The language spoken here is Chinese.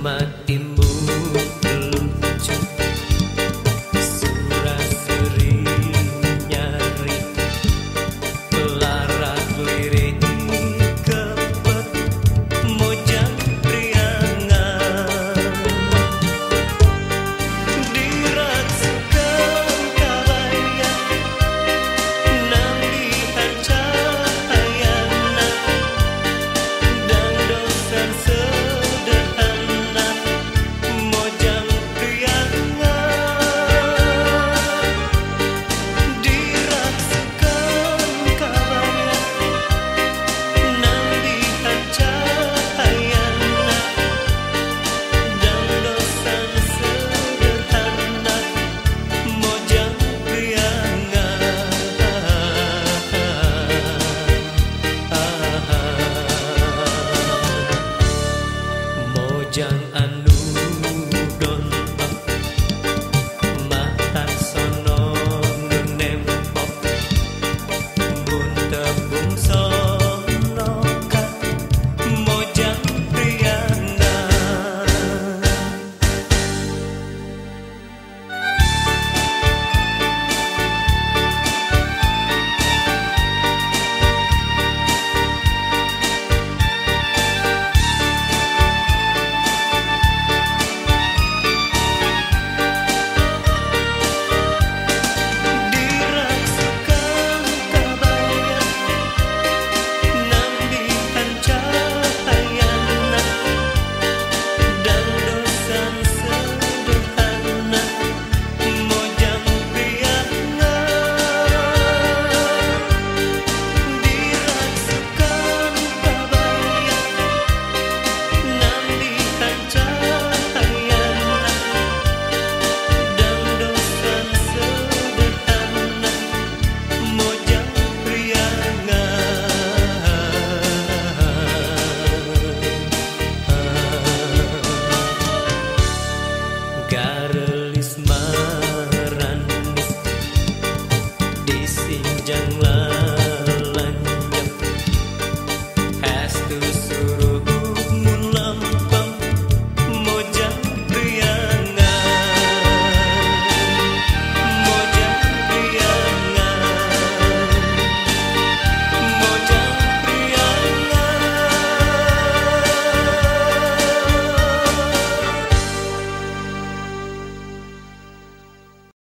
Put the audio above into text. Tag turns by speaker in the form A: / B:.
A: 我们